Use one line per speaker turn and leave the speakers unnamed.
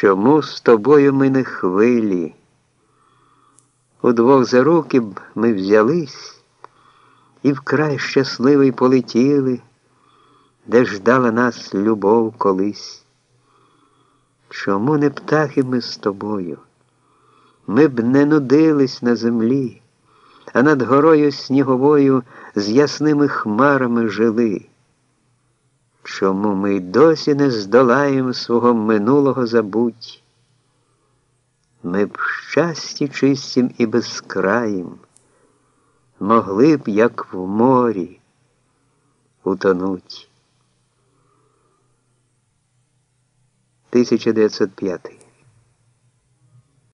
Чому з тобою ми не хвилі? Удвох за руки б ми взялись і вкрай щасливий полетіли, де ждала нас любов колись. Чому не птахи ми з тобою? Ми б не нудились на землі, а над горою сніговою з ясними хмарами жили. Чому ми й досі не здолаєм свого минулого забуть? Ми б щасті чистім і безкраїм, могли б, як в морі, утонуть. 1905